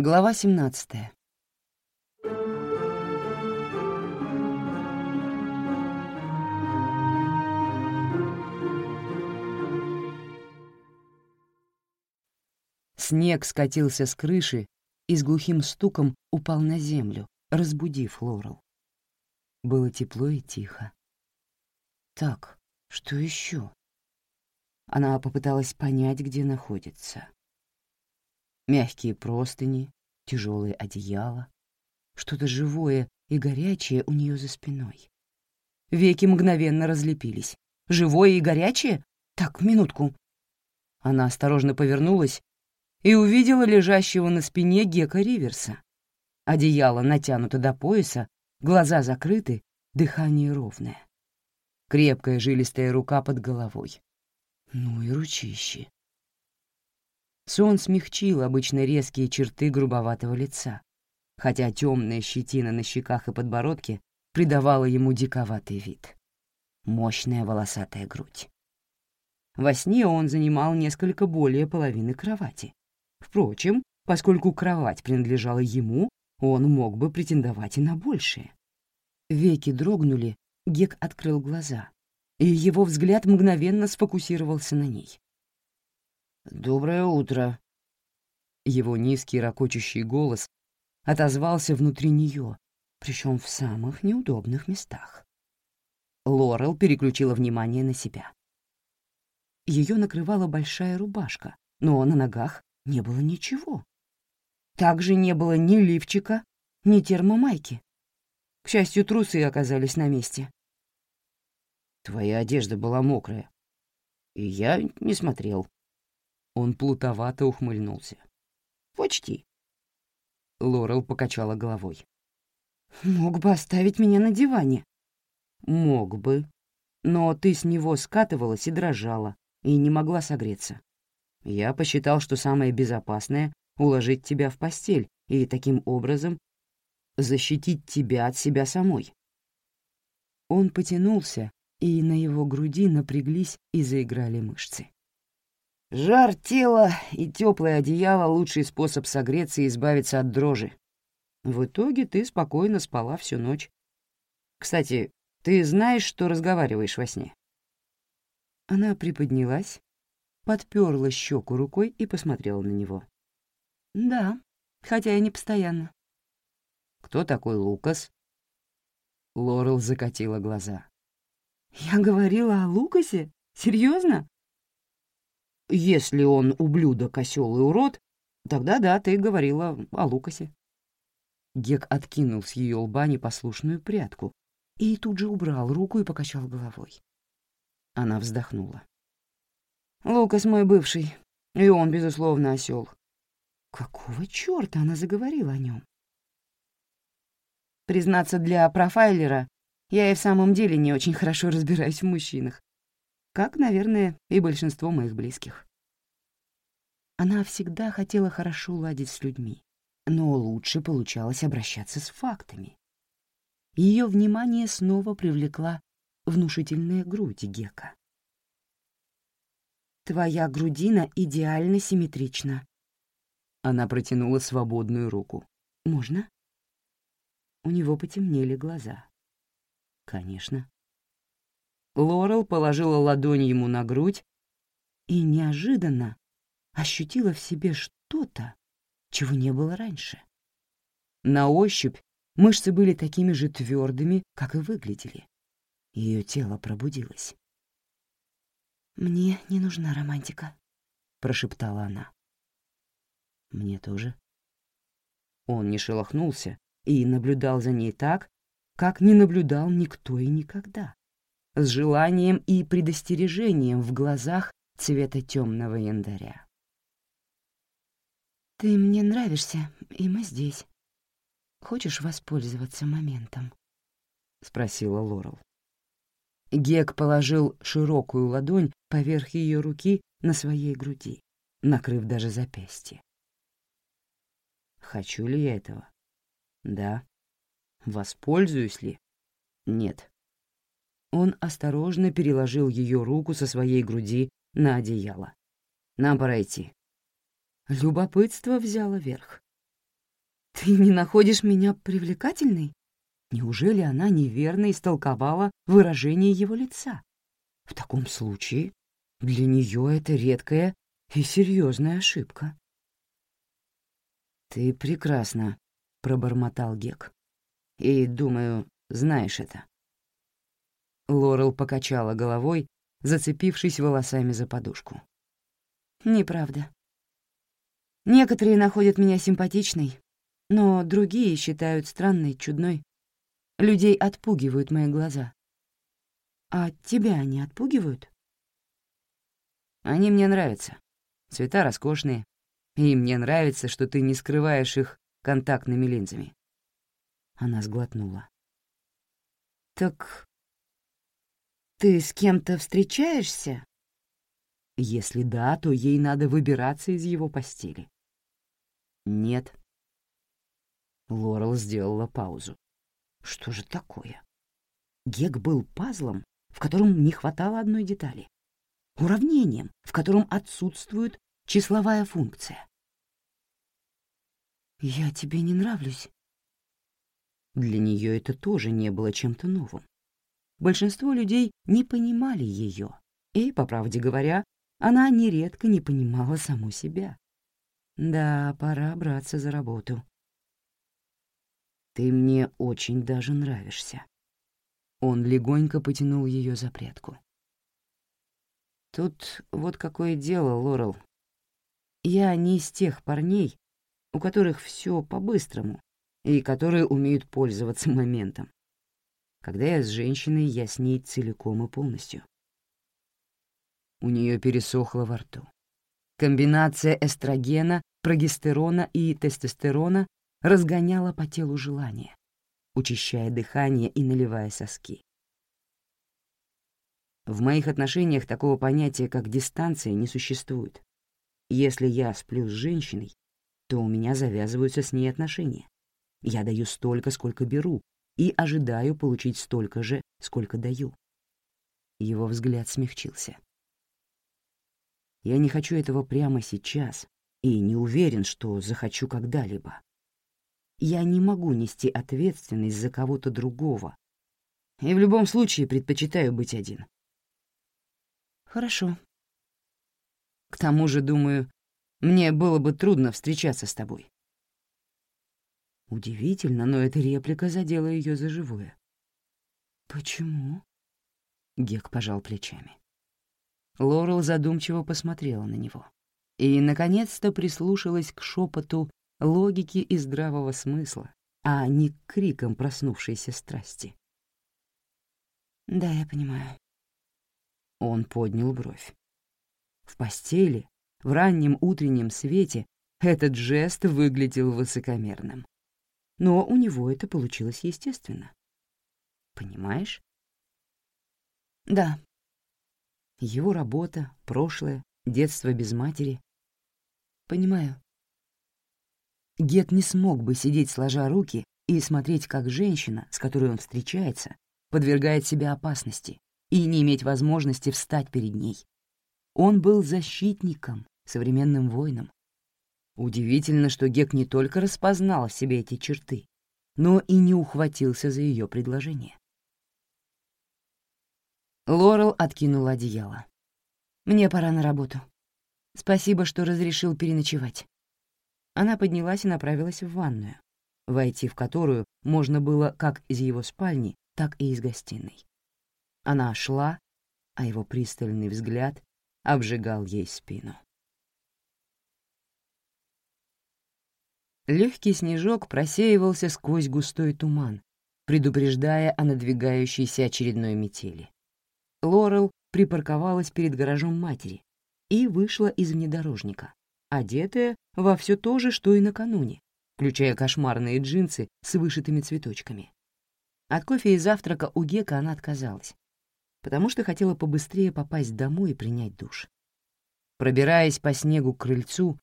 Глава 17 Снег скатился с крыши и с глухим стуком упал на землю, разбудив Лорел. Было тепло и тихо. Так, что еще? Она попыталась понять, где находится. Мягкие простыни, тяжелые одеяла, что-то живое и горячее у нее за спиной. Веки мгновенно разлепились. Живое и горячее? Так, минутку. Она осторожно повернулась и увидела лежащего на спине Гека Риверса. Одеяло натянуто до пояса, глаза закрыты, дыхание ровное. Крепкая жилистая рука под головой. Ну и ручище. Сон смягчил обычно резкие черты грубоватого лица, хотя темная щетина на щеках и подбородке придавала ему диковатый вид. Мощная волосатая грудь. Во сне он занимал несколько более половины кровати. Впрочем, поскольку кровать принадлежала ему, он мог бы претендовать и на большее. Веки дрогнули, Гек открыл глаза, и его взгляд мгновенно сфокусировался на ней. «Доброе утро!» Его низкий ракочущий голос отозвался внутри нее, причем в самых неудобных местах. Лорел переключила внимание на себя. Ее накрывала большая рубашка, но на ногах не было ничего. Также не было ни лифчика, ни термомайки. К счастью, трусы оказались на месте. Твоя одежда была мокрая. И я не смотрел. Он плутовато ухмыльнулся. Почти. Лорел покачала головой. Мог бы оставить меня на диване. Мог бы. Но ты с него скатывалась и дрожала, и не могла согреться. Я посчитал, что самое безопасное — уложить тебя в постель и таким образом защитить тебя от себя самой. Он потянулся, и на его груди напряглись и заиграли мышцы. Жар тела и теплое одеяло — лучший способ согреться и избавиться от дрожи. В итоге ты спокойно спала всю ночь. Кстати, ты знаешь, что разговариваешь во сне?» Она приподнялась, подперла щеку рукой и посмотрела на него. «Да, хотя и не постоянно». «Кто такой Лукас?» Лорел закатила глаза. «Я говорила о Лукасе? Серьезно? «Если он ублюдок, осел и урод, тогда да, ты говорила о Лукасе». Гек откинул с ее лба непослушную прядку и тут же убрал руку и покачал головой. Она вздохнула. Лукас мой бывший, и он, безусловно, осел. Какого черта она заговорила о нем? Признаться, для профайлера я и в самом деле не очень хорошо разбираюсь в мужчинах, как, наверное, и большинство моих близких. Она всегда хотела хорошо ладить с людьми, но лучше получалось обращаться с фактами. Ее внимание снова привлекла внушительная грудь Гека. Твоя грудина идеально симметрична. Она протянула свободную руку. Можно? У него потемнели глаза. Конечно. Лорел положила ладонь ему на грудь и неожиданно ощутила в себе что-то, чего не было раньше. На ощупь мышцы были такими же твердыми, как и выглядели. Ее тело пробудилось. «Мне не нужна романтика», — прошептала она. «Мне тоже». Он не шелохнулся и наблюдал за ней так, как не наблюдал никто и никогда, с желанием и предостережением в глазах цвета темного яндаря. «Ты мне нравишься, и мы здесь. Хочешь воспользоваться моментом?» — спросила Лорел. Гек положил широкую ладонь поверх ее руки на своей груди, накрыв даже запястье. Хочу ли я этого? Да. Воспользуюсь ли? Нет. Он осторожно переложил ее руку со своей груди на одеяло. Нам пора идти. Любопытство взяло верх. Ты не находишь меня привлекательной? Неужели она неверно истолковала выражение его лица? В таком случае для нее это редкая и серьезная ошибка. «Ты прекрасна», — пробормотал Гек. «И, думаю, знаешь это». Лорел покачала головой, зацепившись волосами за подушку. «Неправда. Некоторые находят меня симпатичной, но другие считают странной, чудной. Людей отпугивают мои глаза. А тебя они отпугивают? Они мне нравятся. Цвета роскошные. И мне нравится, что ты не скрываешь их контактными линзами. Она сглотнула. Так ты с кем-то встречаешься? Если да, то ей надо выбираться из его постели. Нет. Лорел сделала паузу. Что же такое? Гек был пазлом, в котором не хватало одной детали. Уравнением, в котором отсутствует числовая функция. «Я тебе не нравлюсь». Для нее это тоже не было чем-то новым. Большинство людей не понимали ее, и, по правде говоря, она нередко не понимала саму себя. Да, пора браться за работу. Ты мне очень даже нравишься. Он легонько потянул ее за прядку. Тут вот какое дело, Лорел. Я не из тех парней, у которых все по-быстрому и которые умеют пользоваться моментом. Когда я с женщиной, я с ней целиком и полностью. У нее пересохло во рту. Комбинация эстрогена, прогестерона и тестостерона разгоняла по телу желание, учащая дыхание и наливая соски. В моих отношениях такого понятия, как дистанция, не существует. Если я сплю с женщиной, то у меня завязываются с ней отношения. Я даю столько, сколько беру, и ожидаю получить столько же, сколько даю. Его взгляд смягчился. Я не хочу этого прямо сейчас и не уверен, что захочу когда-либо. Я не могу нести ответственность за кого-то другого. И в любом случае предпочитаю быть один. Хорошо. К тому же, думаю, мне было бы трудно встречаться с тобой. Удивительно, но эта реплика задела ее за живое. «Почему?» Гек пожал плечами. Лорел задумчиво посмотрела на него и, наконец-то, прислушалась к шепоту логики и здравого смысла, а не к крикам проснувшейся страсти. «Да, я понимаю». Он поднял бровь. В постели, в раннем утреннем свете, этот жест выглядел высокомерным. Но у него это получилось естественно. Понимаешь? Да. Его работа, прошлое, детство без матери. Понимаю. Гет не смог бы сидеть сложа руки и смотреть, как женщина, с которой он встречается, подвергает себя опасности и не иметь возможности встать перед ней. Он был защитником, современным воином. Удивительно, что Гек не только распознал в себе эти черты, но и не ухватился за ее предложение. Лорел откинула одеяло. «Мне пора на работу. Спасибо, что разрешил переночевать». Она поднялась и направилась в ванную, войти в которую можно было как из его спальни, так и из гостиной. Она шла, а его пристальный взгляд обжигал ей спину. Легкий снежок просеивался сквозь густой туман, предупреждая о надвигающейся очередной метели. Лорел припарковалась перед гаражом матери и вышла из внедорожника одетая во все то же, что и накануне, включая кошмарные джинсы с вышитыми цветочками. От кофе и завтрака у Гека она отказалась, потому что хотела побыстрее попасть домой и принять душ. Пробираясь по снегу к крыльцу,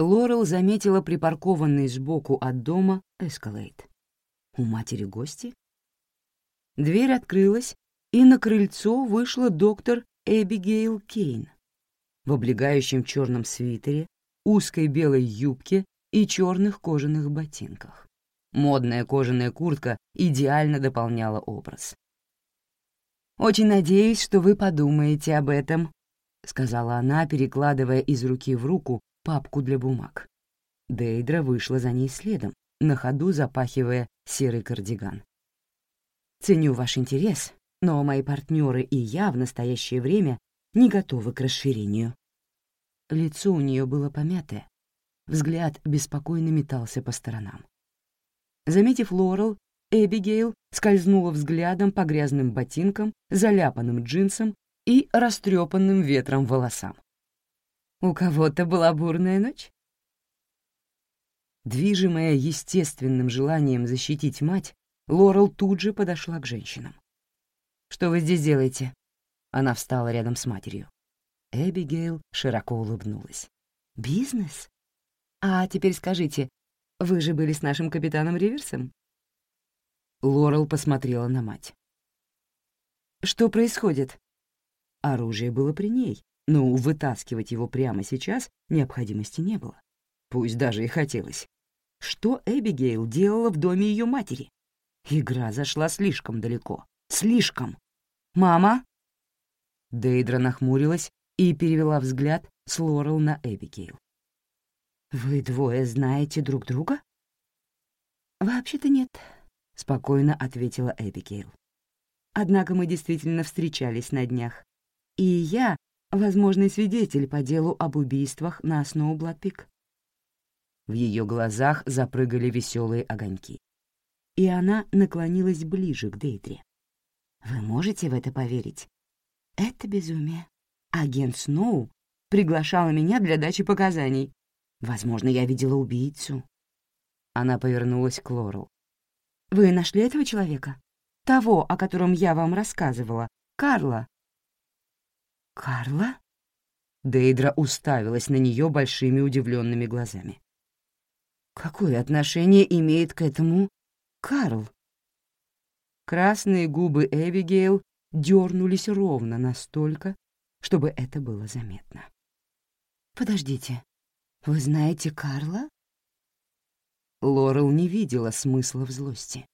Лорел заметила припаркованный сбоку от дома эскалейт. У матери гости? Дверь открылась, и на крыльцо вышла доктор Эбигейл Кейн в облегающем черном свитере узкой белой юбке и черных кожаных ботинках. Модная кожаная куртка идеально дополняла образ. «Очень надеюсь, что вы подумаете об этом», — сказала она, перекладывая из руки в руку папку для бумаг. Дейдра вышла за ней следом, на ходу запахивая серый кардиган. «Ценю ваш интерес, но мои партнеры и я в настоящее время не готовы к расширению». Лицо у нее было помятое, взгляд беспокойно метался по сторонам. Заметив Лорел, Эбигейл скользнула взглядом по грязным ботинкам, заляпанным джинсам и растрепанным ветром волосам. «У кого-то была бурная ночь?» Движимая естественным желанием защитить мать, Лорел тут же подошла к женщинам. «Что вы здесь делаете?» Она встала рядом с матерью. Эбигейл широко улыбнулась. «Бизнес? А теперь скажите, вы же были с нашим капитаном Риверсом?» Лорел посмотрела на мать. «Что происходит?» Оружие было при ней, но вытаскивать его прямо сейчас необходимости не было. Пусть даже и хотелось. Что Эбигейл делала в доме ее матери? Игра зашла слишком далеко. Слишком. «Мама?» Дейдра нахмурилась и перевела взгляд с Лорел на Эбигейл. «Вы двое знаете друг друга?» «Вообще-то нет», — спокойно ответила Эбигейл. «Однако мы действительно встречались на днях. И я — возможный свидетель по делу об убийствах на Сноублад-Пик». В ее глазах запрыгали веселые огоньки. И она наклонилась ближе к Дейтре. «Вы можете в это поверить? Это безумие. Агент Сноу приглашала меня для дачи показаний. Возможно, я видела убийцу. Она повернулась к Лорел. «Вы нашли этого человека? Того, о котором я вам рассказывала, Карла?» «Карла?» Дейдра уставилась на нее большими удивленными глазами. «Какое отношение имеет к этому Карл?» Красные губы Эбигейл дернулись ровно настолько, чтобы это было заметно. «Подождите, вы знаете Карла?» Лорел не видела смысла в злости.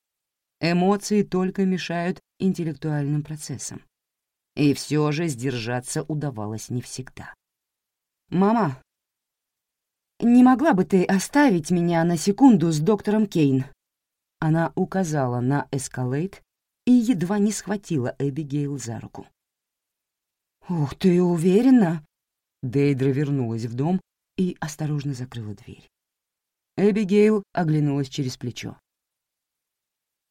Эмоции только мешают интеллектуальным процессам. И все же сдержаться удавалось не всегда. «Мама, не могла бы ты оставить меня на секунду с доктором Кейн?» Она указала на эскалейт и едва не схватила Эбигейл за руку. «Ух, ты уверена?» Дейдра вернулась в дом и осторожно закрыла дверь. Эбигейл оглянулась через плечо.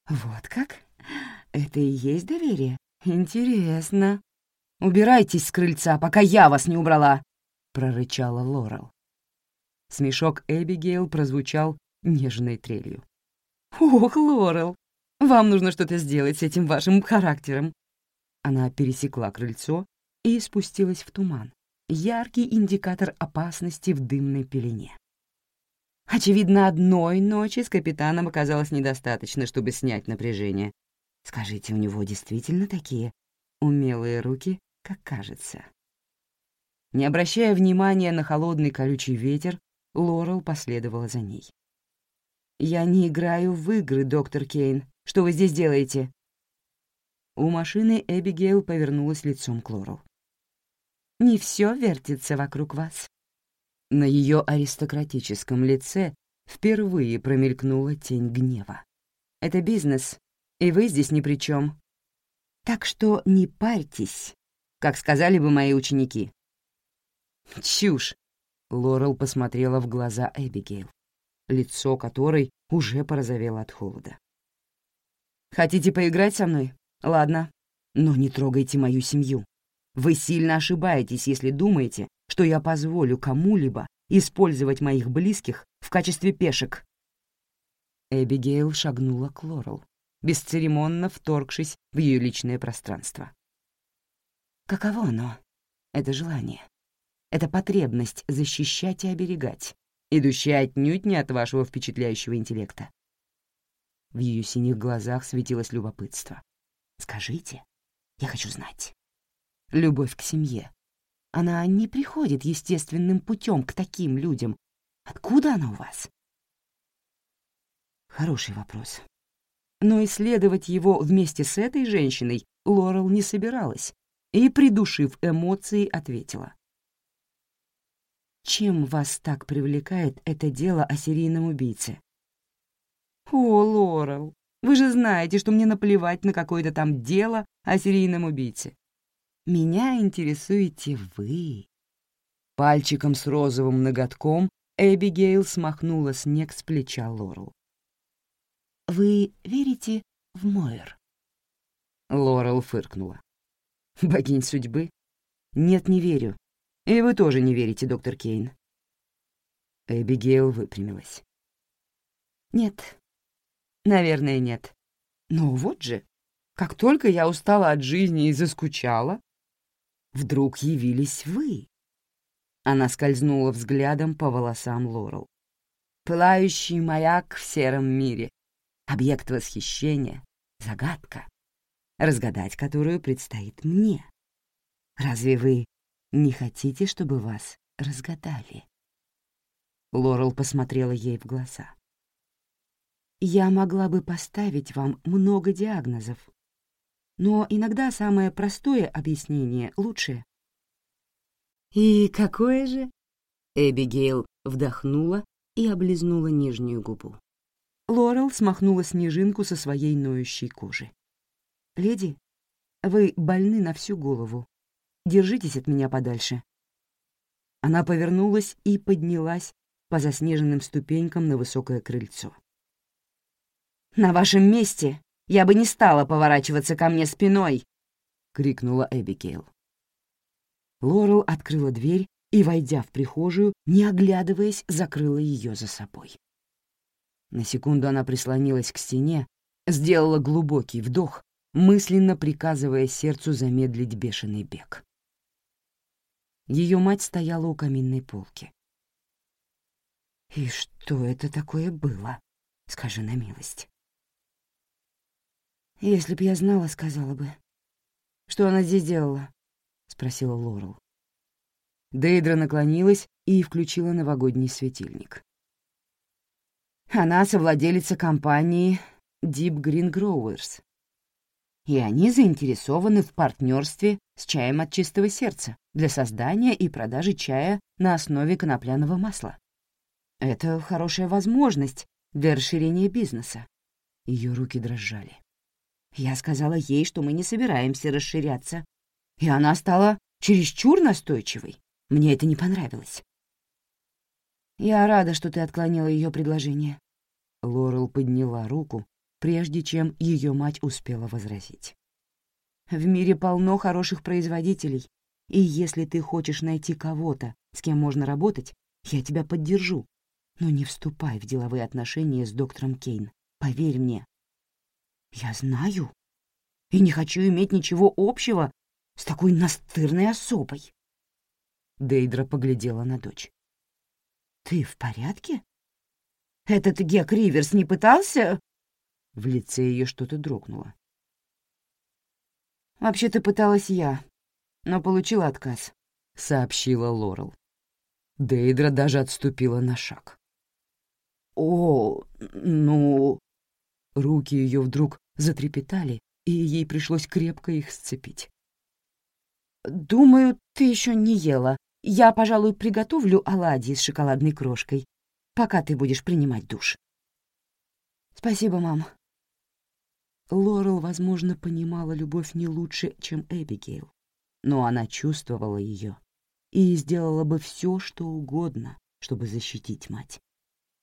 «Вот как? Это и есть доверие? Интересно. Убирайтесь с крыльца, пока я вас не убрала!» — прорычала Лорел. Смешок Эбигейл прозвучал нежной трелью. «Ох, Лорел, вам нужно что-то сделать с этим вашим характером!» Она пересекла крыльцо и спустилась в туман, яркий индикатор опасности в дымной пелене. Очевидно, одной ночи с капитаном оказалось недостаточно, чтобы снять напряжение. Скажите, у него действительно такие умелые руки, как кажется? Не обращая внимания на холодный колючий ветер, Лорел последовала за ней. «Я не играю в игры, доктор Кейн. Что вы здесь делаете?» У машины Эбигейл повернулась лицом к Лорел не все вертится вокруг вас». На ее аристократическом лице впервые промелькнула тень гнева. «Это бизнес, и вы здесь ни при чем. Так что не парьтесь, как сказали бы мои ученики». «Чушь!» — Лорел посмотрела в глаза Эбигейл, лицо которой уже порозовело от холода. «Хотите поиграть со мной? Ладно, но не трогайте мою семью. Вы сильно ошибаетесь, если думаете, что я позволю кому-либо использовать моих близких в качестве пешек». Эбигейл шагнула к Лорел, бесцеремонно вторгшись в ее личное пространство. Каково оно? Это желание. Это потребность защищать и оберегать, идущая отнюдь не от вашего впечатляющего интеллекта. В ее синих глазах светилось любопытство. «Скажите, я хочу знать» любовь к семье. Она не приходит естественным путем к таким людям. Откуда она у вас? Хороший вопрос. Но исследовать его вместе с этой женщиной Лорел не собиралась и, придушив эмоции, ответила. «Чем вас так привлекает это дело о серийном убийце?» «О, Лорел, вы же знаете, что мне наплевать на какое-то там дело о серийном убийце. Меня интересуете вы». Пальчиком с розовым ноготком Эбигейл смахнула снег с плеча Лорел. «Вы верите в Мойер?» Лорел фыркнула. «Богинь судьбы? Нет, не верю. И вы тоже не верите, доктор Кейн». Эбигейл выпрямилась. «Нет. Наверное, нет. Но вот же, как только я устала от жизни и заскучала, вдруг явились вы». Она скользнула взглядом по волосам Лорел. «Пылающий маяк в сером мире, объект восхищения, загадка, разгадать которую предстоит мне. Разве вы не хотите, чтобы вас разгадали?» Лорел посмотрела ей в глаза. «Я могла бы поставить вам много диагнозов, но иногда самое простое объяснение лучше». «И какое же?» Эбигейл вдохнула и облизнула нижнюю губу. Лорел смахнула снежинку со своей ноющей кожи. «Леди, вы больны на всю голову. Держитесь от меня подальше». Она повернулась и поднялась по заснеженным ступенькам на высокое крыльцо. «На вашем месте я бы не стала поворачиваться ко мне спиной!» — крикнула Эбигейл. Лорел открыла дверь и, войдя в прихожую, не оглядываясь, закрыла ее за собой. На секунду она прислонилась к стене, сделала глубокий вдох, мысленно приказывая сердцу замедлить бешеный бег. Ее мать стояла у каминной полки. «И что это такое было? Скажи на милость». «Если б я знала, сказала бы. Что она здесь делала?» — спросила Лорел. Дейдра наклонилась и включила новогодний светильник. Она совладелица компании Deep Green Growers. И они заинтересованы в партнерстве с чаем от чистого сердца для создания и продажи чая на основе конопляного масла. Это хорошая возможность для расширения бизнеса. Ее руки дрожали. Я сказала ей, что мы не собираемся расширяться. И она стала чересчур настойчивой. Мне это не понравилось. «Я рада, что ты отклонила ее предложение». Лорел подняла руку, прежде чем ее мать успела возразить. «В мире полно хороших производителей, и если ты хочешь найти кого-то, с кем можно работать, я тебя поддержу. Но не вступай в деловые отношения с доктором Кейн. Поверь мне». «Я знаю. И не хочу иметь ничего общего с такой настырной особой». Дейдра поглядела на дочь. «Ты в порядке? Этот Гек Риверс не пытался...» В лице ее что-то дрогнуло. «Вообще-то пыталась я, но получила отказ», — сообщила Лорел. Дейдра даже отступила на шаг. «О, ну...» Руки ее вдруг затрепетали, и ей пришлось крепко их сцепить. «Думаю, ты еще не ела. Я, пожалуй, приготовлю оладьи с шоколадной крошкой, пока ты будешь принимать душ. Спасибо, мам. Лорел, возможно, понимала любовь не лучше, чем Эбигейл, но она чувствовала ее и сделала бы все, что угодно, чтобы защитить мать.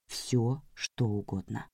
Все, что угодно.